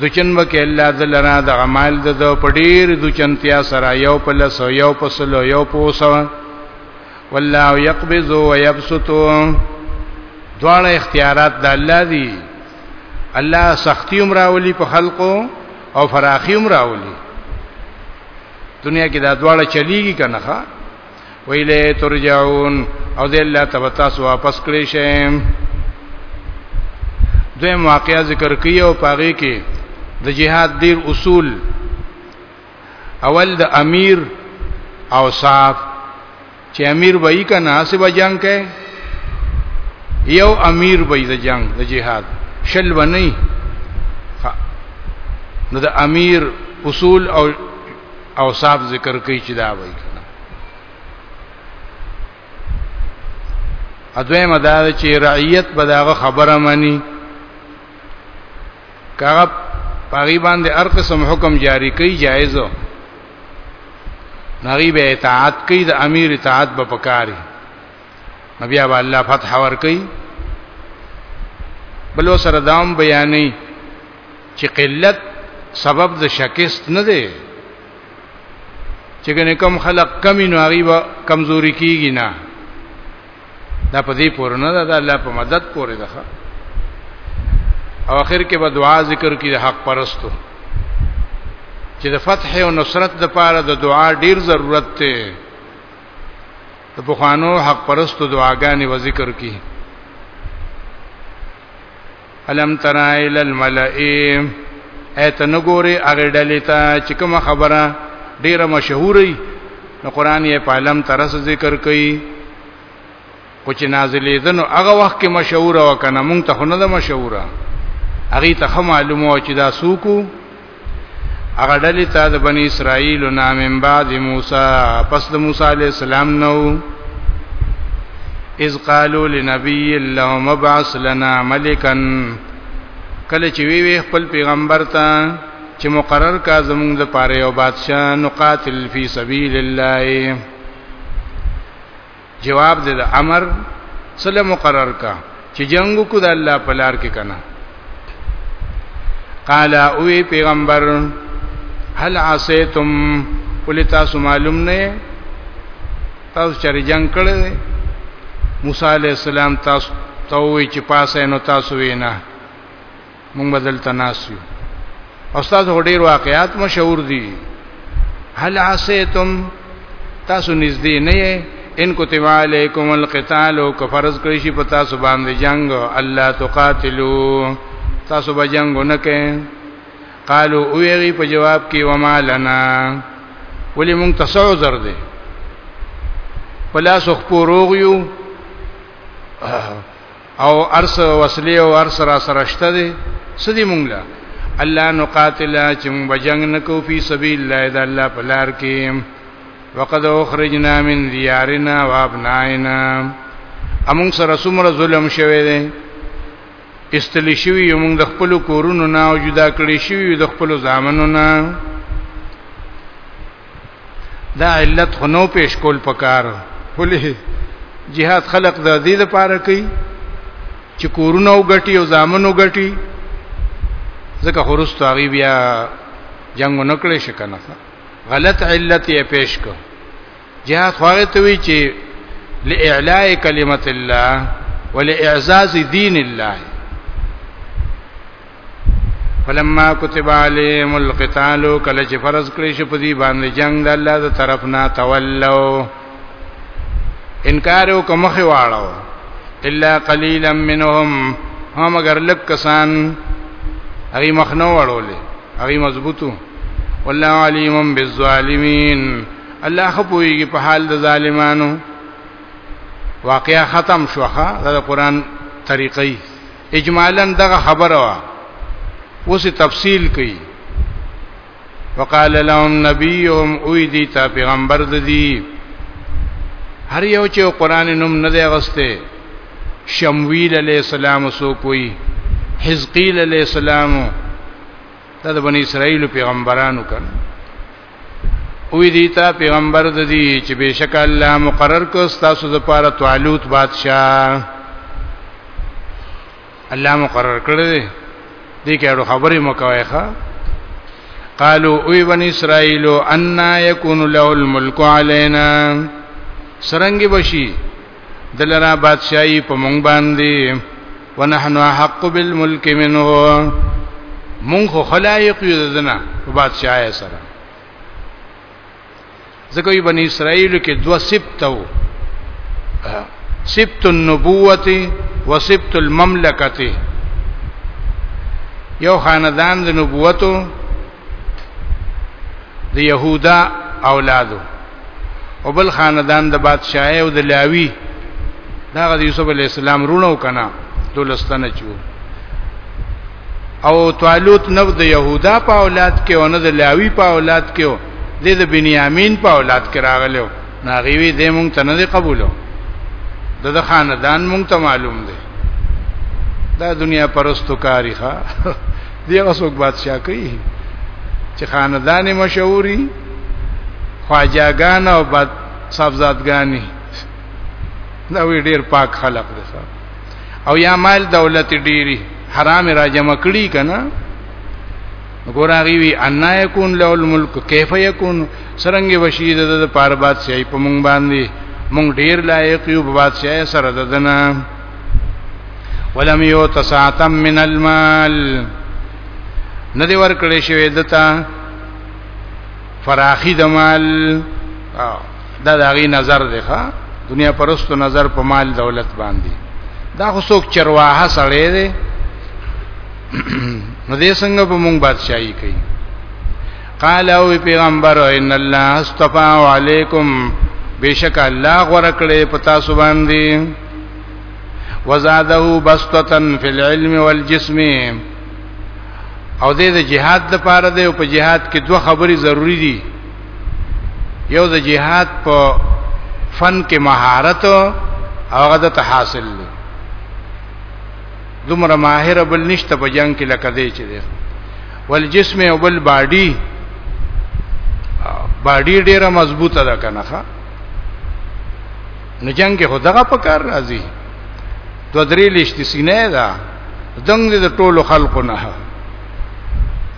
دچن وکي الله دلرا د غمال د دو پډیر دچنتیا سره یو په لس یو په سلو یو په وسو والله يقبض ويبسط دواړه اختیارات د الله دي الله سختی عمر اولی په خلقو او فراخی عمر اولی دنیا کې دا دواړه چلیږي کنه ویله ترجعون او دې الله ته تاسو واپس کړی شئ دوی واقعیا ذکر کوي او پاره کې د جهاد ډیر اصول اول د امیر او صاحب چې امیر وای کنا سبا جنگ کې یو امیر وای د جنگ د جهاد شل ونی نو د امیر اصول او او صاحب ذکر کوي چې دا وایي کنه اځه مدار چې رعیت به داغه خبره مانی کاغه پاغي باندې هر قسم حکم جاری کوي جایزو نغی به اطاعت کوي د امیر اطاعت به پکاري نبی ابا الله فتح ور کوي بل سره دام بیانې چې قلت سبب د شکست نه دی چې کنه کم خلق کم نو هغه به کمزوري کیږي نه دا په دې پور نه ده الله په مدد پورې ده او اخر کې به دعا ذکر کې حق پرستو چې د فتح او نصرت د پاره د دعا ډیر ضرورت ته د بخوانو حق پرستو دعاګانې و ذکر کې الم تر الى الملئ ایت نګوري هغه ډلې ته چې کوم خبره ډیره مشهوري نو قران یې په علم ترس ذکر کوي خو چې نازلې دنو هغه وخت کې مشهور او کنه مونږ ته نه ده مشهوره هغه ته معلومه چې دا سوکو هغه ډلې ته د بنی اسرائیل نامم بعد موسی پس د موسی علی السلام نو اذ قالوا لنبي اللهم ابعث لنا ملکا کله چې وی وی خپل پیغمبر ته چې مقرر کا زمونږ د پاره یو بادشاہ نقاتل فی سبیل الله جواب دې د امر سره مقرر کا چې جنگ کو د الله په لار کې کنه قال او پیغمبر هل عصیتم ولې تاسو معلوم نه تاسو چری جنگ کړی موسی علی السلام تاسو ته وی چې پاسه نو تاسو وینا مونږ بدل تناسیو استاد هډیر واقعات مشهور دي هل عسیتم تاسو نږدې نه یې ان کتب علیکم القتال او کفرز کړی شي په تاسو باندې جنگ الله تقاتلو تاسو به جنگ نه کې قالو او یې په جواب کې وما لنا ولې مونږ تاسو زر دي پلاس خپوروغ یو او ارس وسلی او ارس را سره شته دي سدي مونږ لا الله نقاتل چې مونږ بجنګ نکو په سبیل الله د الله په لار کې وقد اخرجنا من ديارنا وابنائنا امون سره څومره ظلم شوه دي استلی شوی یو موږ د خپل کورونو نه او جدا کړی شوی د خپل ځامنو نه دا علت خو نو پیش کول پکار ولې جهاد خلق د دې لپاره کوي چې کورونه وګټي او ځامن وګټي ځکه خورست هغه بیا جنگ نکړي شي کنه غلط علت یې پیش کو جهاد خو هغه ته وی چې لاعلاء کلمت الله ولاعزاز دین الله فلما كتب عليهم القتال کله چې فرض کړی شو په دې باندې جنگ د الله د طرف نه تولوا انکار او کومخه واړو الا قليلا منهم هم اگر لک کسان هغه مخنو وړولې هغه مضبوطو والله عليم بالظالمين الله خپويږي په حال د ظالمانو واقعا ختم شوخه د قران طریقې اجمالا دغه خبره وا اوس تفصیل کوي وقال لهم نبيهم اويدي تا پیغمبر ددي هر یو چې قران نوم نه دی غسته شمویل علی السلام سو کوي حزقیل علی السلام دا د بنی اسرائیل پیغمبرانو کړه وی دی تا پیغمبر د دی چې بشک الله مقرر کو تاسو د پاره طالوت بادشاہ الله مقرر کړی دی دې کې اړو خبرې مکوای ښا قالو وی بنی اسرائیل ان یکون له الملک علینا سرنګ بشی دلرا بادشاہي په مونږ باندې ونحن حق بالملک منه مونږ خو خلایق یو دنا په بادشاہي سره ځکه یې بنی اسرائیل کې دوه سبت وو سبت النبوت و سبت المملکت یو خاندان د نبوتو د يهودا اولادو او بل خاندان د بادشاہي او د لاوی دا غد یوسف علی السلام رونو کنا دولستانه چو او طالوت نو د یهودا په اولاد کې او نه د لاوی په اولاد کې او د بنیامین په اولاد کې راغلو ناغیوی دې مونږ ته نه قبولو د د خاندان مونږ ته معلوم دی دا دنیا پرستو کاری ښا دی غسوک بادشاہ کوي چې خاندان مشهوري خواجاګان او بد صاحبزادګانی دا وی ډیر پاک خلق دي او یا مال دولت ډیری حرام را جمع کړي کنه ګورغي وی ان یکون له الملک کیف یکون سرنګ وشید د پار بادشاہي په مونږ باندې مونږ ډیر لایق یو بادشاہ سره ددنه ولم یو تساتم من المال ندی ورکړې شوی دتا فراخی د مال دا د هغه نظر دی ښا دنیا پرستو نظر په مال دولت باندې دا خو څوک چرواها سړی دی نو دې څنګه په مونږ بادشاہي کوي قال او پیغمبر ان الله استفا علیکم بیشک الله غره کړې پتا سبحان دی وزاده بسطتن فی العلم والجسم او د جهاد د پاره دی او په جهاد کې دوه خبرې ضروری دي یو د جهاد په فن کې مهارت او هغه د تحاصل دی دومره ماهر بل نشته په جنگ کې لکه دی چې دی ول جسم او بل باډي باډي ډیره مضبوطه ده کنه نو جنگ کې خدغه پکار راځي دو درې لشت سینه ده دنګ دې ټولو خلقو نه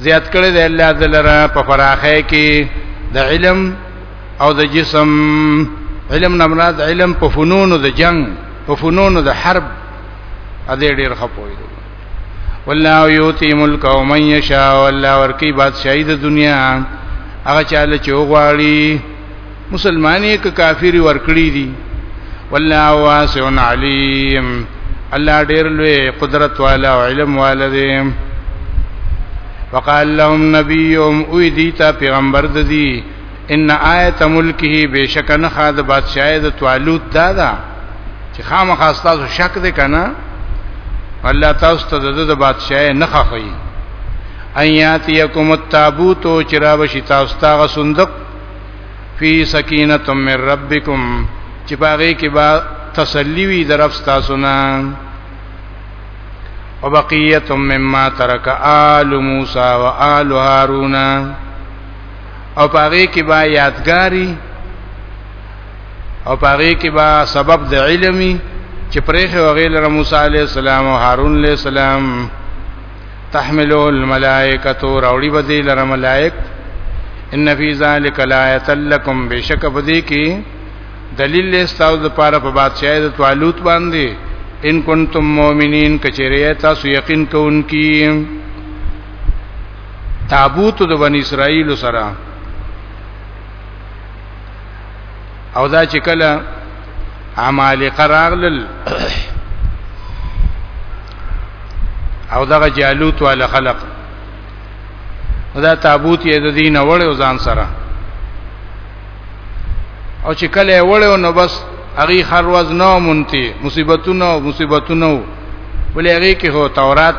زیات کړی دی الله دلرا په فراخه کې د علم او د جسم علم نه مراد علم په فنون د جنگ په فنون د حرب ا دې ډېر خپوي دی والله یوتی ملک او من یشاء والله ورکی بادشاہی د دنیا هغه چاله چوغواړي مسلمانې ک کافر ورکړي دي والله واسع علیم الله ډیر لوی قدرت والا او علم والا دی وقال لهم نبيهم او دیتا پیغمبر د دی ان آیت ملکه بشکن خاد بادشاہ د توالوت دادا چې خامخا تاسو شک دې کنه الله تاسو ته د بادشاہ نه خخی ایات یکم التابوت چرابشی تاسو تاغه صندوق فی سکینه من ربکم چې باغې کې با تسلی وی درف تاسو نه وبقیه مما ترک آل موسی و آل هارون او باغې کې با یادګاری او باغې کې با سبب د علمي چې پرېخه وغیل موسی علی السلام او هارون علی السلام تحملو الملائکه راوړي بدی لره ملائک ان فی ذلک لایت لکم بشک بدی کی دلیل استاو د پاره په بادشاہی د طالوت باندې ان کنتم مؤمنین کچری تاسو یقین کوونکی تابوت د بنی اسرائیل سره او دا چې کله عمالقه راغلل او دغه جالوت والا خلق دا تابوت یې د دین وړ او ځان سره او چې کله وړو نو بس هغه هر ورځ نو مونتی مصیبتونه مصیبتونه ولې هغه کې هو تورات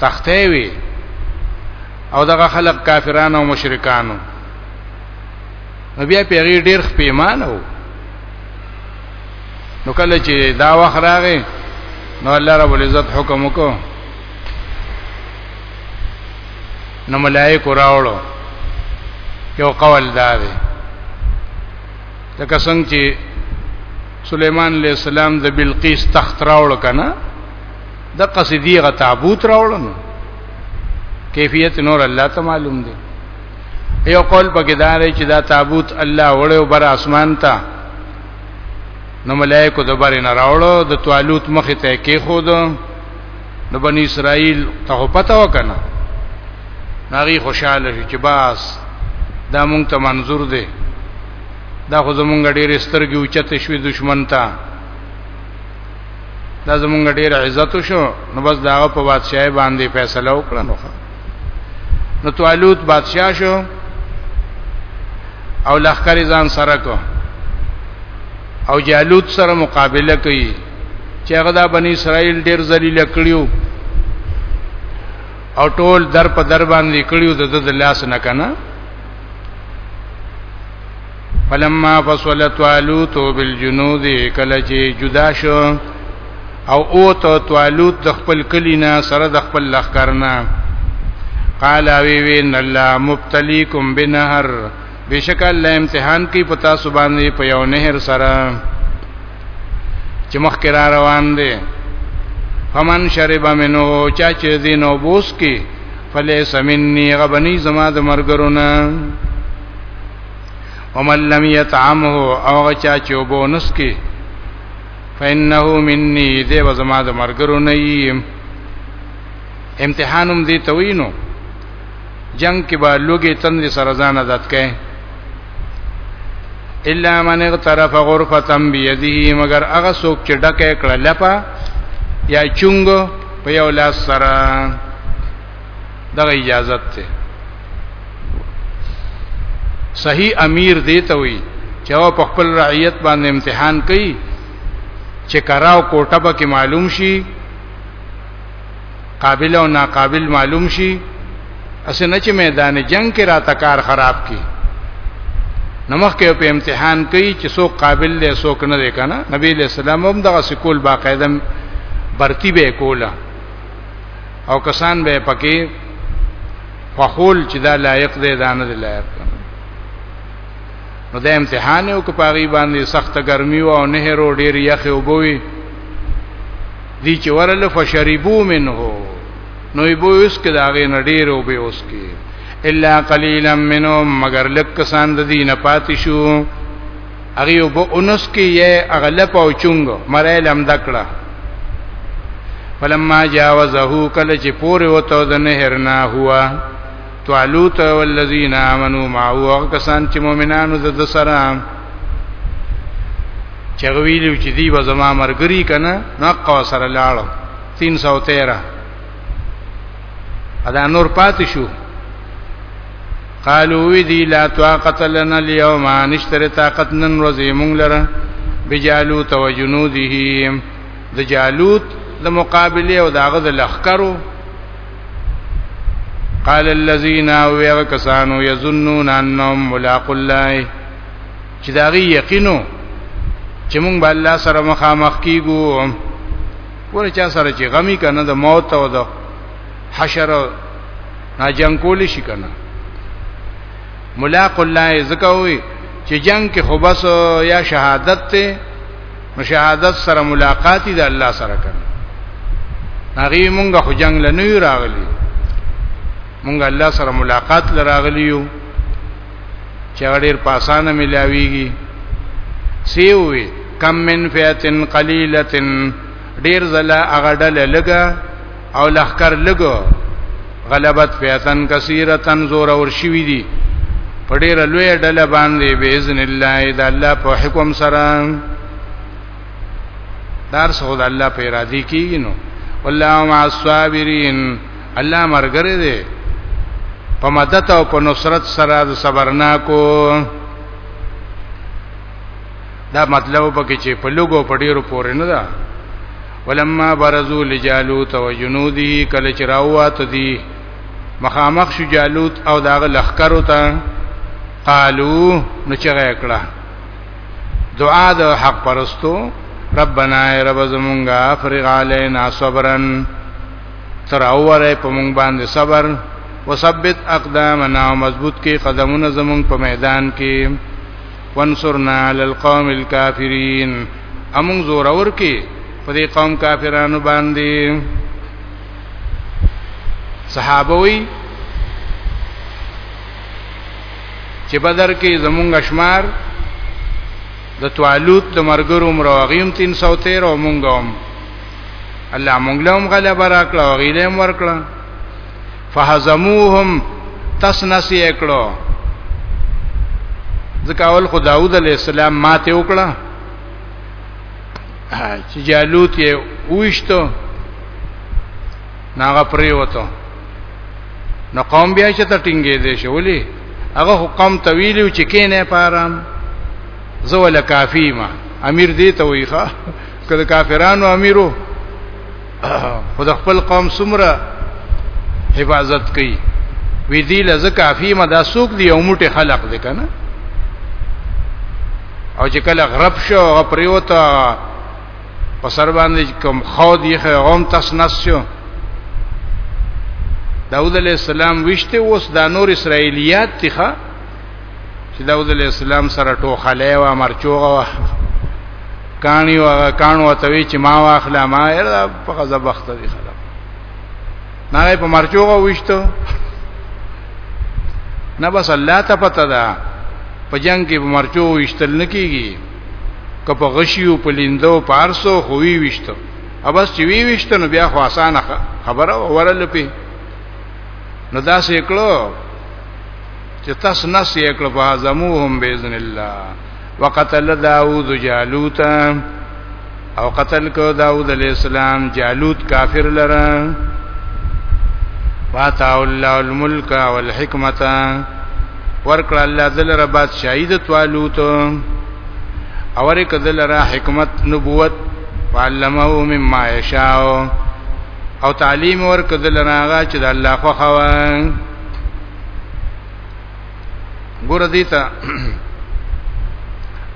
تخته وی او دغه خلق کافرانو او مشرکانو بیا پیغی ډیر خپېمانه وو نو کله چې دا وخت راغی نو الله رب العزت حکم وکړو نو ملائکه راوړو یو قول دا دی لکه څنګه چې سليمان عليه السلام د بلقیس تخت راوړ کنه د قصیدی غ تابوت راوړنو کیفیت نور الله ته معلوم دی یو قول پکې دا دی چې دا تابوت الله وړو بر اسمان ته نو ملائکه د بر نه راوړو د توالوت مخ ته کې خود نو بنی اسرائیل ته پته وکنه ناغي خوشاله شي چې باس دا مونږ ته منظور دی دا خو زمونږ ډېر سترګې اوچته شوې دشمن ته دا زمونږ ډیر عزت شو نو بس دا په بادشاہي باندې فیصله وکړه نو نو طالوت بادشاہ شو او لخر ځان سره کو او جالوت سره مقابله کوي چې هغه د بنی اسرائیل ډیر ذلیل کړیو او ټول در په در باندې کړیو د د لاس نه کنه فلما فصل طالوت بالجنود کله چې جدا شو او او ته طالوت د خپل کلینا سره د خپل لخرنا قال وی وی ان الله مبتليكم بنهر بشک الله امتحان کوي پتا سبحان دی په یو نهر سره چې مخ کرا روان دي فمن شرب منه چا چې دینو بوس کی فلیس منی غبنی زما د مرګرونه ومن لم يطعمه او غچا چې وبونس کې فإنه مني دې وزما د مرګرو نه يم امتحانم دې توینو جنگ کې به لوګي تند سره ځان عادت کړي الا من اغترف غرفه بيده مگر هغه څوک چې ډکه کړه لپا یا چونګ په یو لاس سره دا اجازه ته صحیح امیر دی ته وی چې او په خپل رعیت باندې امتحان کوي چې کراو کوټه به کې معلوم شي قابل او ناقابل معلوم شي اسه نه چې میدان جنگ کې راته کار خراب کی نمخ کې په امتحان کوي چې څوک قابل دی څوک نه دی کنه نبی له سلام هم دغه سکول باقاعده برتی به کوله او کسان به پکې فخول چې دا لایق دی دا نه دی لایق نو دا امتحان یو کو پاغي باندې سخت ګرمي او نه هرو ډیر یخ او بوي دی چې ورل فشربو منه نو یبو اس کې دا غي نډیر او به اوس کې الا قليلا منهم مگر لک کسان د دینه پاتې شو هغه یو به انس کې یې اغلپ او چونګ مړې لم دکړه فلما جاوزه کله چې پورې وته د نهرنا هوا تعلوت والذین آمنوا معه کسان چې مؤمنانو د سره چغویلو چې دی به زما مرګري کنه نقا سره لاړو 313 ادا نور پاتې شو قالو وی دی لا طاقت لنا اليوم نشتر طاقت نن ورځې مونږ لره بجالوت و جنوده د جالوت د مقابله او داغه د لخرو قال الذين ويغ كسانو يظنون انهم ملاق الله چې داغي یقینو چې مونږ به الله سره مخامخ کیږو ورچا سره چې غمی کنه د موت او د حشر ها جنگ کول شي کنه ملاق الله زکوي چې جنگ کې خو بس یا شهادت ته مشاهدت سره ملاقات دي الله سره کنه هغه مونږه خو جنگ لنوي راغلي مونږ الله سره ملاقات لراغلی یو چې ډېر پاسانه ملاويږي سی وی کم من فیتن قلیلتن ډېر زلا اغه ډله لګه او لخر لګو غلبت فیتن کثیرتن زور اور شوی دی په ډیر لوی ډله باندې باذن الله د الله په حکم سره دار سود الله په ارادي کیږي نو والله مع الصابرین الله مرګره دی په مدد او په نصرت سره د صبرنا کو دا مطلب پکې چې په لوګو په ډیرو پورې نه ده ولما برزو لجالوت و جنوده کله چې راوات دي مخامخ شو جالوت او داغه لخر وتا قالو نو چې کړه دعا د حق پرستو ربنا رب زمونږه افرغ علينا صبرا تر اوره په مونږ باندې صبر وثبت اقدامنا مضبوط کې قدمونه زمونږ په میدان کې وانصرنا علی القوم الكافرین امون زور اور کې په دې قوم کافرانو باندې صحابه وی چې بدر کې زمونږ شمار د توالوت د مرګرو مروغیم 313 او مونږ هم الله مونږ له هم غلبه راکړه او غیله هم ورکړه فهزموهم تسنسی اکړو ځکه اول خو داوود علی السلام ماته وکړه چې جالوت یې وښتو ناغه پرې وته نو قوم بیا چې ته ټینګې دې شي ولي هغه حکم طویل چې کینه پارام زول کافی ما امیر دې ته ویخه کله کافرانو امیرو خود خپل قوم سمره حفاظت کوي وی دی لزه کافی ما دا سوق دی او موټه خلق دی کنه او چې کله غرب شو او پریوتا په سر باندې کوم خو دی غوم تس نس شو داود علیہ السلام وشته اوس دا نور اسرایلیات تخا چې داوود علیه السلام سره ټوخلې و مرچوغه و کانی و کانو ته وی چې ما واخلا ما یې په غضب وخت دی خلک نه په مرچوغه وشته نه بس الله ته پته ده په جنگ کې په مرچو وشتل نه کیږي که په غشیو په لیندو پارسو خوې وشته او بس چې وی وشته نو بیا خو اسانه خبره ورل پی نو دا سې کړو چې تاسو نس یې کړ فازموهم باذن الله وقتل داوود جالوت او قتل کو داوود علیہ السلام جالوت کافر لره واتا الله الملک والحکمت ورکړه الله ذل ربات شهید توالوت اور کذل را حکمت نبوت وعلمه مما یشاء او تعلیم ور کذل راغه چې د الله خو خوان ګور دې ته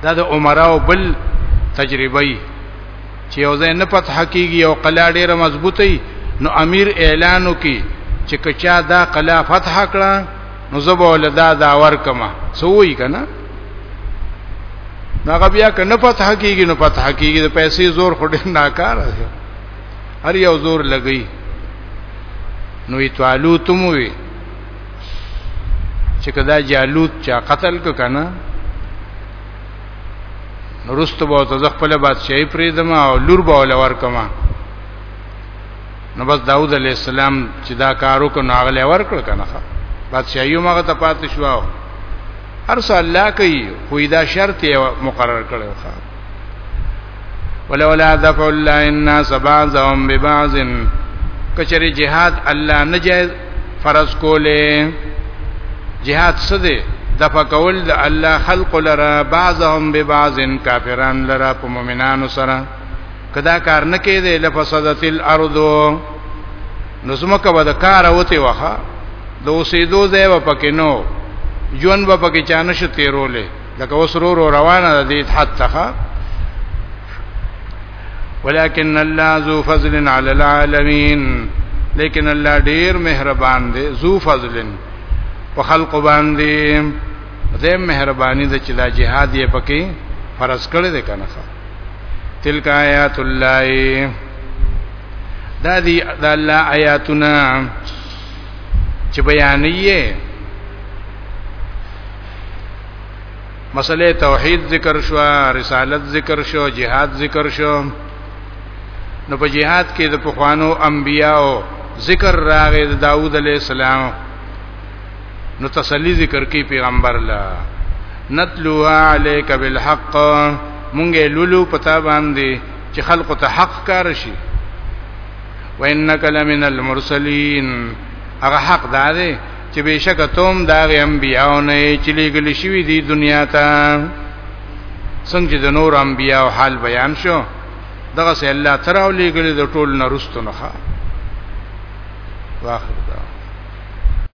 دا د عمراو بل تجربه ای چې یو ځای نه پته حقيقي او قلا ډیره مضبوطه ای نو امیر اعلان وکي چې کچا دا قلا فتح کړه نو زبو ولدا دا ور کما سوئی کنه هغه بیا کنه پته حقيقي نو پته حقيقي د پیسې زور خډه ناکار دی هر یو زور لګی نو ایتوالو تموي چې کدا جالوت چا قتل ک کنه نورست به ته خپل بادشاہي پریدم او لور به ول ورکما نو بس داوود علی السلام چې دا کارو کنه هغه ورکړ کنه بادشاہي مغه ته پاتې شو هر څه الله کوي خو دا شرط یې مقرر کړو ولولا دفع الله الناس بعضهم ببعض کچری جهاد الله نه جائز فرض کوله جهاد څه دی دفع کول د الله خلق لرا بعضهم ببعض کافران لرا په مؤمنانو سره کدا کار نه کېده لفسدت الارض نو زمکه به د کار وته وخه د اوسېدو ځای و پکې نو ژوند به پکې چانه شو تیرولې لکه وسرور روانه ده دې حد ته ولكن الله ذو فضل على العالمين لیکن الله ډیر مهربان دی ذو فضل په خلق باندې زه مهرباني د چې دا جهاد یې پکې فرض کړی دی کنه تلک آیات الله دا دی د الله آیاتونه چې بیانې مسله توحید ذکر شو رسالت ذکر شو جهاد ذکر شو نو په جهاد کې د پخوانو انبیاو ذکر راغی د داوود علی السلام نو تسلی ذکر کی پیغمبر لا نتلوها علیک بالحق مونږه لولو پتا باندې چې خلق ته حق کار شي وانک لمن المرسلین هغه حق دا دی چې بشک توم دا غي انبیاو نه چې لګل شوی دی دنیا ته څنګه د نور انبیاو حال بیان شو دغه سه الله تر او لګل د ټول نرستو نه واخر